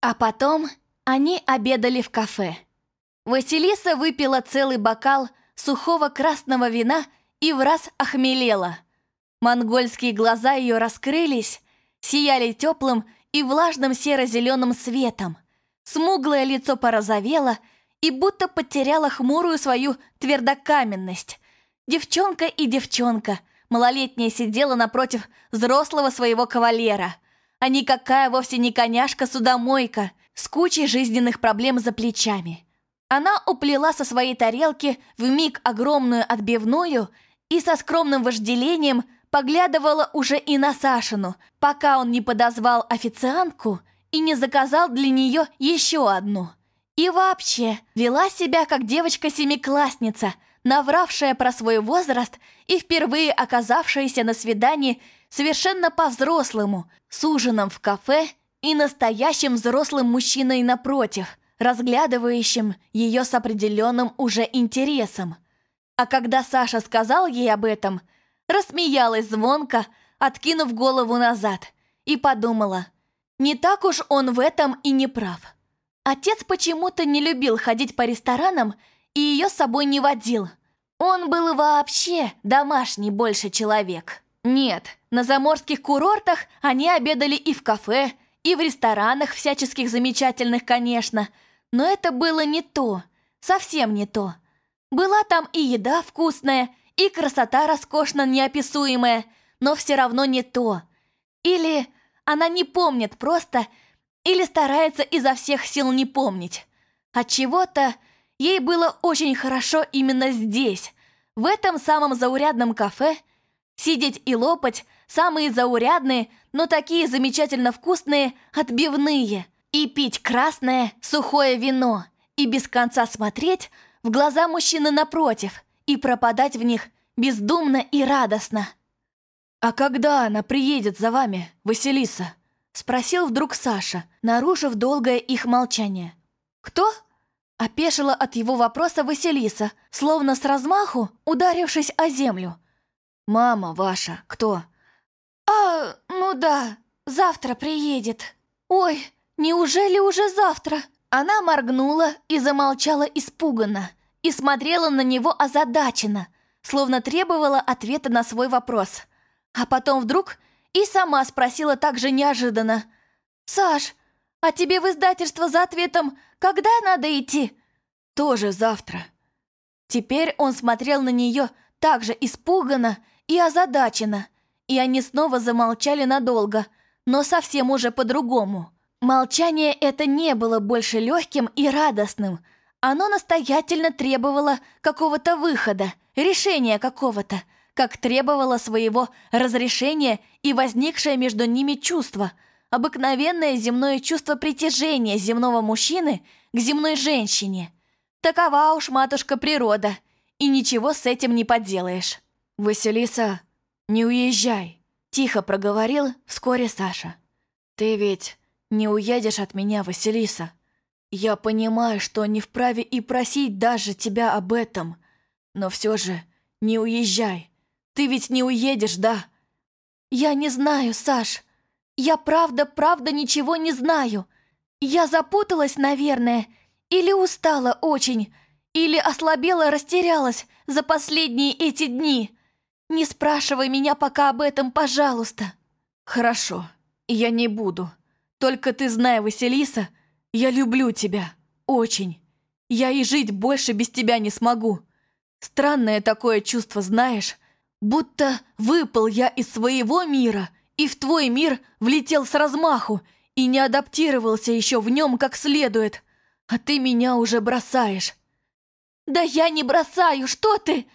А потом они обедали в кафе. Василиса выпила целый бокал сухого красного вина и в раз охмелела. Монгольские глаза ее раскрылись, сияли теплым и влажным серо-зеленым светом. Смуглое лицо порозовело и будто потеряло хмурую свою твердокаменность. Девчонка и девчонка, малолетняя сидела напротив взрослого своего кавалера. А никакая вовсе не коняшка-судомойка с кучей жизненных проблем за плечами. Она уплела со своей тарелки в миг огромную отбивную и со скромным вожделением поглядывала уже и на Сашину, пока он не подозвал официантку и не заказал для нее еще одну. И вообще, вела себя как девочка-семиклассница, навравшая про свой возраст и впервые оказавшаяся на свидании совершенно по-взрослому, с ужином в кафе и настоящим взрослым мужчиной напротив, разглядывающим ее с определенным уже интересом. А когда Саша сказал ей об этом, рассмеялась звонко, откинув голову назад, и подумала, не так уж он в этом и не прав. Отец почему-то не любил ходить по ресторанам и ее с собой не водил. Он был вообще домашний больше человек. Нет, на заморских курортах они обедали и в кафе, и в ресторанах всяческих замечательных, конечно – но это было не то, совсем не то. Была там и еда вкусная, и красота роскошно неописуемая, но все равно не то. Или она не помнит просто, или старается изо всех сил не помнить. От чего-то ей было очень хорошо именно здесь, в этом самом заурядном кафе, сидеть и лопать самые заурядные, но такие замечательно вкусные отбивные – и пить красное, сухое вино, и без конца смотреть в глаза мужчины напротив и пропадать в них бездумно и радостно. «А когда она приедет за вами, Василиса?» — спросил вдруг Саша, нарушив долгое их молчание. «Кто?» — опешила от его вопроса Василиса, словно с размаху ударившись о землю. «Мама ваша кто?» «А, ну да, завтра приедет. Ой, Неужели уже завтра?» Она моргнула и замолчала испуганно, и смотрела на него озадаченно, словно требовала ответа на свой вопрос. А потом вдруг и сама спросила так же неожиданно. «Саш, а тебе в издательство за ответом когда надо идти?» «Тоже завтра». Теперь он смотрел на нее так же испуганно и озадаченно, и они снова замолчали надолго, но совсем уже по-другому. Молчание это не было больше легким и радостным. Оно настоятельно требовало какого-то выхода, решения какого-то, как требовало своего разрешения и возникшее между ними чувство, обыкновенное земное чувство притяжения земного мужчины к земной женщине. Такова уж матушка природа, и ничего с этим не поделаешь. «Василиса, не уезжай», — тихо проговорил вскоре Саша. «Ты ведь не уедешь от меня, Василиса. Я понимаю, что не вправе и просить даже тебя об этом. Но все же не уезжай. Ты ведь не уедешь, да? Я не знаю, Саш. Я правда-правда ничего не знаю. Я запуталась, наверное, или устала очень, или ослабела, растерялась за последние эти дни. Не спрашивай меня пока об этом, пожалуйста. Хорошо, я не буду. Только ты знай, Василиса, я люблю тебя. Очень. Я и жить больше без тебя не смогу. Странное такое чувство, знаешь? Будто выпал я из своего мира и в твой мир влетел с размаху и не адаптировался еще в нем как следует. А ты меня уже бросаешь. «Да я не бросаю, что ты?»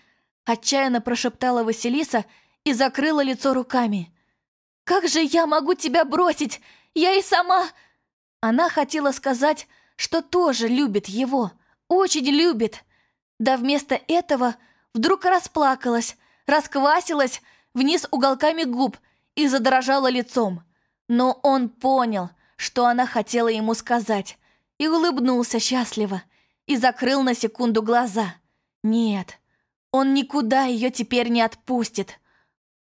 Отчаянно прошептала Василиса и закрыла лицо руками. «Как же я могу тебя бросить? Я и сама...» Она хотела сказать, что тоже любит его, очень любит. Да вместо этого вдруг расплакалась, расквасилась вниз уголками губ и задрожала лицом. Но он понял, что она хотела ему сказать, и улыбнулся счастливо, и закрыл на секунду глаза. Нет, он никуда ее теперь не отпустит.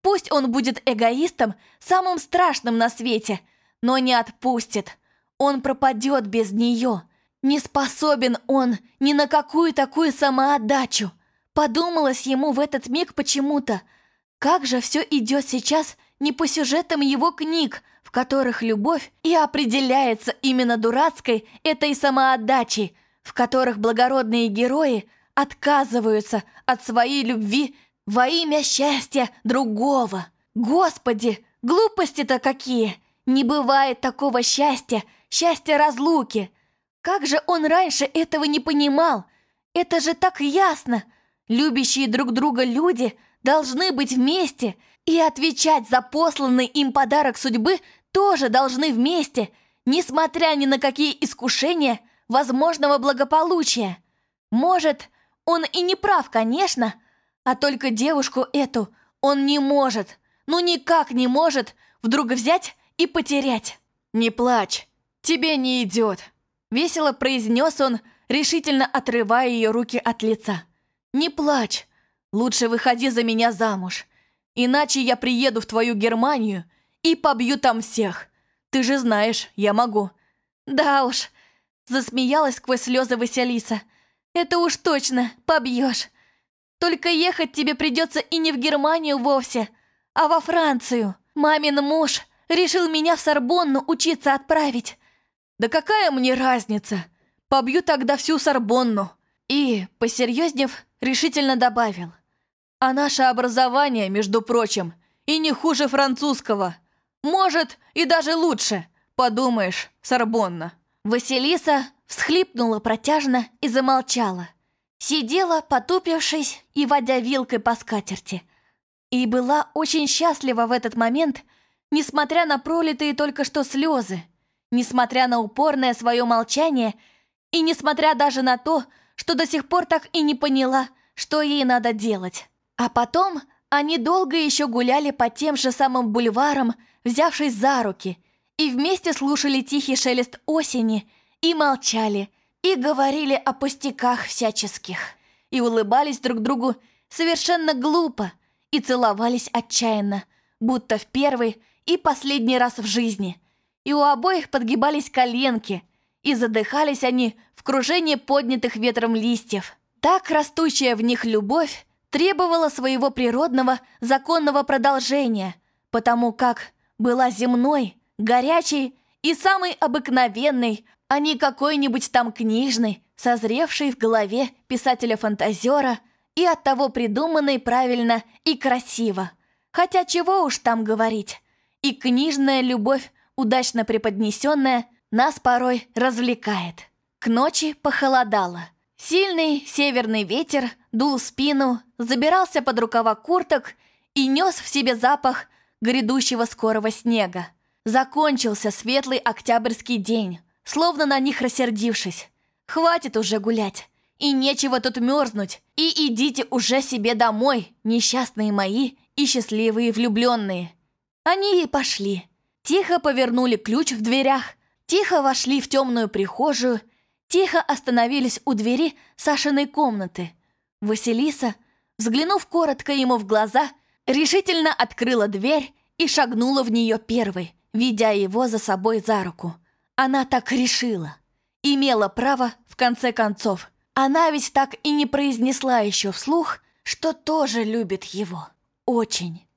Пусть он будет эгоистом, самым страшным на свете — но не отпустит. Он пропадет без нее. Не способен он ни на какую такую самоотдачу. Подумалось ему в этот миг почему-то, как же все идет сейчас не по сюжетам его книг, в которых любовь и определяется именно дурацкой этой самоотдачей, в которых благородные герои отказываются от своей любви во имя счастья другого. Господи, глупости-то какие! Не бывает такого счастья, счастья разлуки. Как же он раньше этого не понимал? Это же так ясно. Любящие друг друга люди должны быть вместе – и отвечать за посланный им подарок судьбы тоже должны вместе, несмотря ни на какие искушения возможного благополучия. Может, он и не прав, конечно, а только девушку эту он не может, ну никак не может вдруг взять и потерять. «Не плачь, тебе не идет», — весело произнес он, решительно отрывая ее руки от лица. «Не плачь, лучше выходи за меня замуж. Иначе я приеду в твою Германию и побью там всех. Ты же знаешь, я могу». «Да уж», — засмеялась сквозь слезы Василиса. «Это уж точно, побьешь. Только ехать тебе придется и не в Германию вовсе, а во Францию. Мамин муж решил меня в Сорбонну учиться отправить». «Да какая мне разница? Побью тогда всю Сорбонну». И, посерьезнев, решительно добавил – а наше образование, между прочим, и не хуже французского. Может, и даже лучше. Подумаешь, Сорбонна». Василиса всхлипнула протяжно и замолчала. Сидела, потупившись и водя вилкой по скатерти. И была очень счастлива в этот момент, несмотря на пролитые только что слезы, несмотря на упорное свое молчание и несмотря даже на то, что до сих пор так и не поняла, что ей надо делать. А потом они долго еще гуляли по тем же самым бульварам, взявшись за руки, и вместе слушали тихий шелест осени, и молчали, и говорили о пустяках всяческих, и улыбались друг другу совершенно глупо, и целовались отчаянно, будто в первый и последний раз в жизни. И у обоих подгибались коленки, и задыхались они в кружении поднятых ветром листьев. Так растущая в них любовь требовала своего природного, законного продолжения, потому как была земной, горячей и самой обыкновенной, а не какой-нибудь там книжной, созревшей в голове писателя-фантазера и оттого придуманной правильно и красиво. Хотя чего уж там говорить. И книжная любовь, удачно преподнесенная, нас порой развлекает. К ночи похолодало. Сильный северный ветер дул спину, забирался под рукава курток и нес в себе запах грядущего скорого снега. Закончился светлый октябрьский день, словно на них рассердившись. Хватит уже гулять, и нечего тут мерзнуть, и идите уже себе домой, несчастные мои и счастливые влюбленные. Они и пошли. Тихо повернули ключ в дверях, тихо вошли в темную прихожую тихо остановились у двери Сашиной комнаты. Василиса, взглянув коротко ему в глаза, решительно открыла дверь и шагнула в нее первой, ведя его за собой за руку. Она так решила. Имела право, в конце концов. Она ведь так и не произнесла еще вслух, что тоже любит его. Очень.